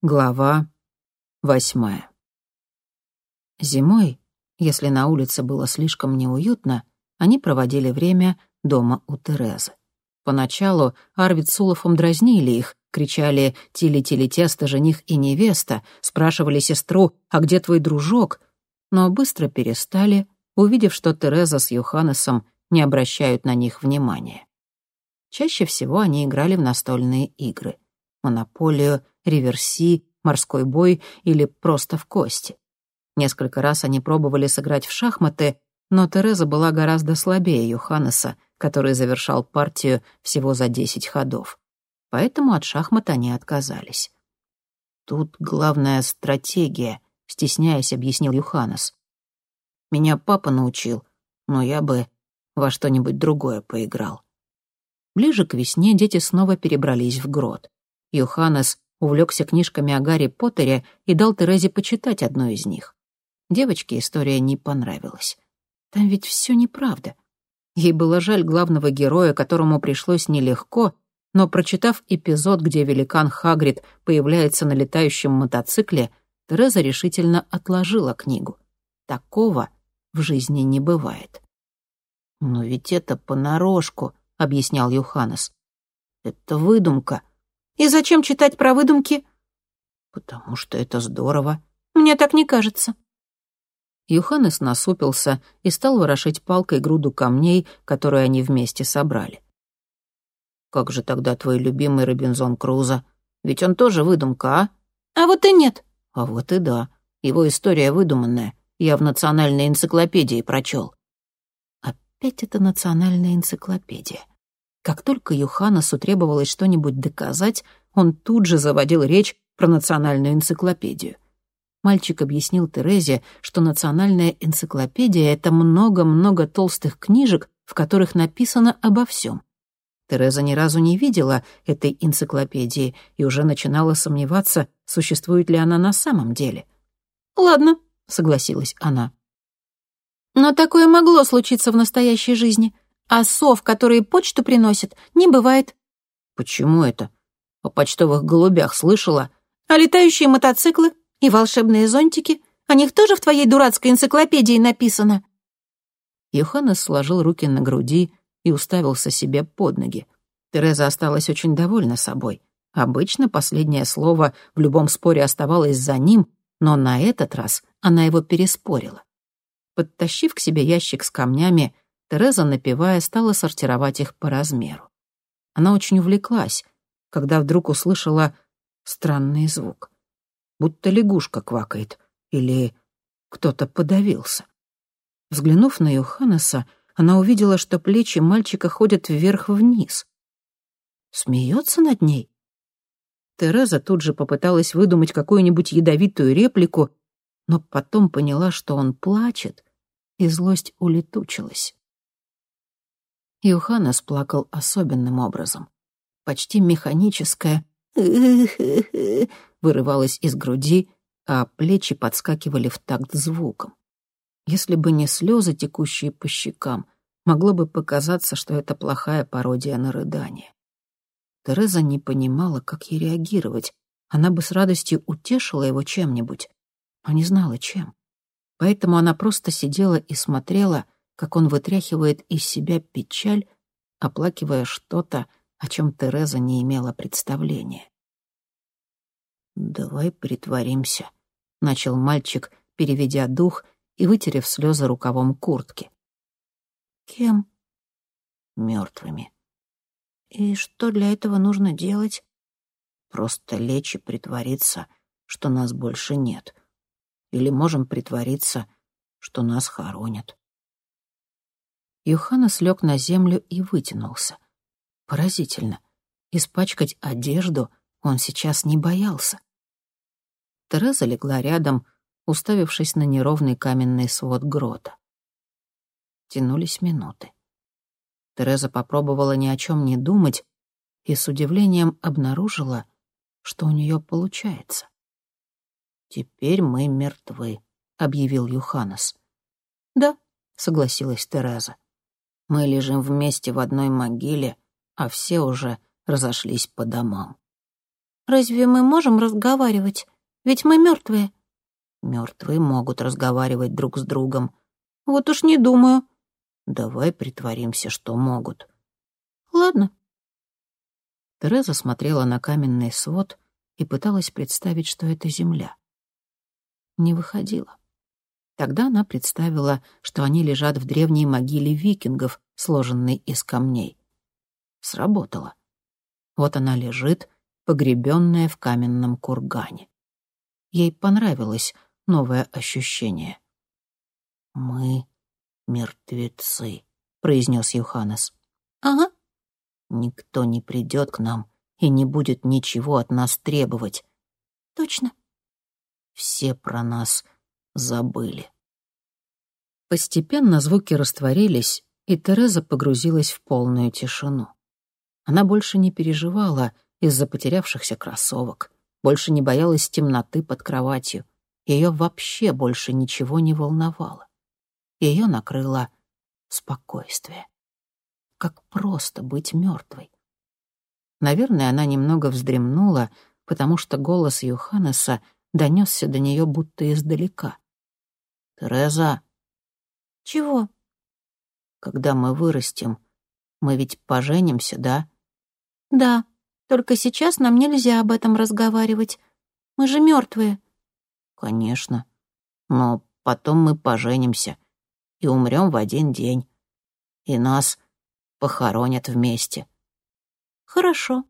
Глава восьмая. Зимой, если на улице было слишком неуютно, они проводили время дома у Терезы. Поначалу Арвид с Улофом дразнили их, кричали «Тили-тили-тесто, жених и невеста», спрашивали сестру «А где твой дружок?», но быстро перестали, увидев, что Тереза с Юханесом не обращают на них внимания. Чаще всего они играли в настольные игры. Монополию, реверси, морской бой или просто в кости. Несколько раз они пробовали сыграть в шахматы, но Тереза была гораздо слабее Юханеса, который завершал партию всего за десять ходов. Поэтому от шахмат они отказались. «Тут главная стратегия», — стесняясь, объяснил Юханес. «Меня папа научил, но я бы во что-нибудь другое поиграл». Ближе к весне дети снова перебрались в грот. Юханес увлекся книжками о Гарри Поттере и дал Терезе почитать одну из них. Девочке история не понравилась. Там ведь все неправда. Ей было жаль главного героя, которому пришлось нелегко, но, прочитав эпизод, где великан Хагрид появляется на летающем мотоцикле, Тереза решительно отложила книгу. Такого в жизни не бывает. «Но ведь это понарошку», — объяснял Юханес. «Это выдумка. И зачем читать про выдумки? Потому что это здорово. Мне так не кажется. Юханес насупился и стал ворошить палкой груду камней, которые они вместе собрали. «Как же тогда твой любимый Робинзон Крузо? Ведь он тоже выдумка, а?» «А вот и нет». «А вот и да. Его история выдуманная. Я в национальной энциклопедии прочел». Опять это национальная энциклопедия. Как только Юханасу требовалось что-нибудь доказать, он тут же заводил речь про национальную энциклопедию. Мальчик объяснил Терезе, что национальная энциклопедия — это много-много толстых книжек, в которых написано обо всем. Тереза ни разу не видела этой энциклопедии и уже начинала сомневаться, существует ли она на самом деле. «Ладно», — согласилась она. «Но такое могло случиться в настоящей жизни. А сов, которые почту приносят, не бывает. Почему это? О почтовых голубях слышала. А летающие мотоциклы и волшебные зонтики? О них тоже в твоей дурацкой энциклопедии написано. Йоханнес сложил руки на груди и уставился себе под ноги. Тереза осталась очень довольна собой. Обычно последнее слово в любом споре оставалось за ним, но на этот раз она его переспорила. Подтащив к себе ящик с камнями, Тереза, напевая, стала сортировать их по размеру. Она очень увлеклась, когда вдруг услышала странный звук. Будто лягушка квакает или кто-то подавился. Взглянув на Йоханнеса, она увидела, что плечи мальчика ходят вверх-вниз. Смеется над ней? Тереза тут же попыталась выдумать какую-нибудь ядовитую реплику, но потом поняла, что он плачет, и злость улетучилась. Юханес плакал особенным образом. Почти механическое вырывалось из груди, а плечи подскакивали в такт звуком. Если бы не слезы, текущие по щекам, могло бы показаться, что это плохая пародия на рыдание. Тереза не понимала, как ей реагировать. Она бы с радостью утешила его чем-нибудь, но не знала, чем. Поэтому она просто сидела и смотрела — как он вытряхивает из себя печаль, оплакивая что-то, о чем Тереза не имела представления. «Давай притворимся», — начал мальчик, переведя дух и вытерев слезы рукавом куртки. «Кем?» «Мертвыми». «И что для этого нужно делать?» «Просто лечь и притвориться, что нас больше нет. Или можем притвориться, что нас хоронят». Юханас лег на землю и вытянулся. Поразительно. Испачкать одежду он сейчас не боялся. Тереза легла рядом, уставившись на неровный каменный свод грота. Тянулись минуты. Тереза попробовала ни о чем не думать и с удивлением обнаружила, что у нее получается. «Теперь мы мертвы», — объявил Юханас. «Да», — согласилась Тереза. Мы лежим вместе в одной могиле, а все уже разошлись по домам. «Разве мы можем разговаривать? Ведь мы мертвые». Мертвые могут разговаривать друг с другом. «Вот уж не думаю». Давай притворимся, что могут. «Ладно». Тереза смотрела на каменный свод и пыталась представить, что это земля. Не выходила. Тогда она представила, что они лежат в древней могиле викингов, сложенной из камней. Сработало. Вот она лежит, погребенная в каменном кургане. Ей понравилось новое ощущение. «Мы мертвецы», — произнес Юханес. «Ага». «Никто не придет к нам и не будет ничего от нас требовать». «Точно». «Все про нас забыли». Постепенно звуки растворились, и Тереза погрузилась в полную тишину. Она больше не переживала из-за потерявшихся кроссовок, больше не боялась темноты под кроватью. Ее вообще больше ничего не волновало. Ее накрыло спокойствие. Как просто быть мертвой. Наверное, она немного вздремнула, потому что голос Юханеса донесся до нее будто издалека. «Тереза!» «Чего?» «Когда мы вырастем, мы ведь поженимся, да?» «Да, только сейчас нам нельзя об этом разговаривать. Мы же мертвые. «Конечно. Но потом мы поженимся и умрем в один день. И нас похоронят вместе». «Хорошо»,